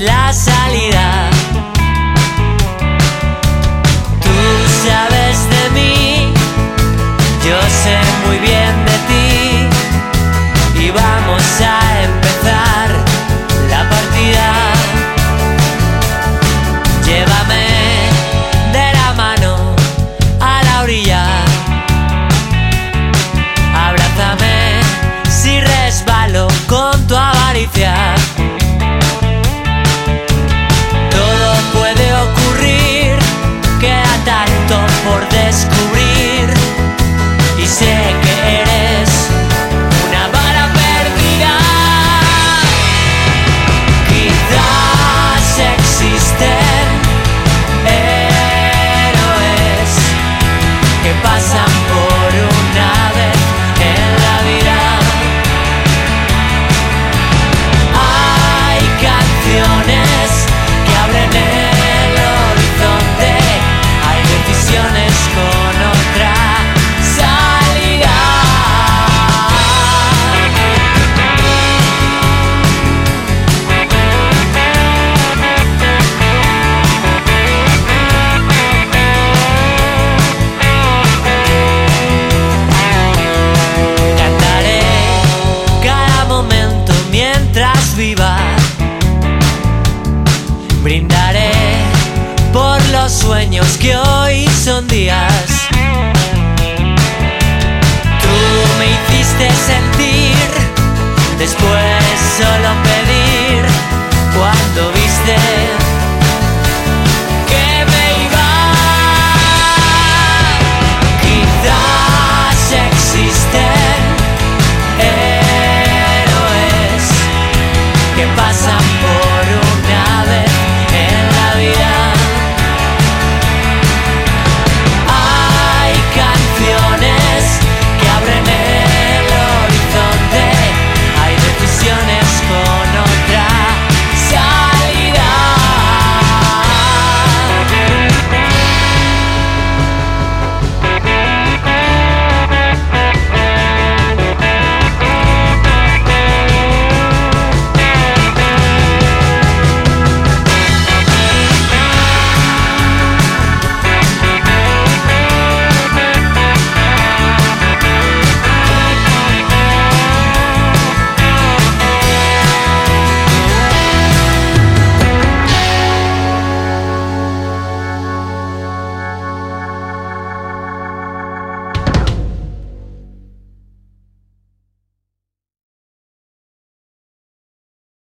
las pasa? Brindaré por los sueños que hoy son días. Tú me hiciste sentir, después solo me